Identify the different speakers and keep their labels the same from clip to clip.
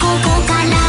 Speaker 1: ここから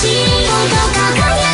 Speaker 1: 白が輝く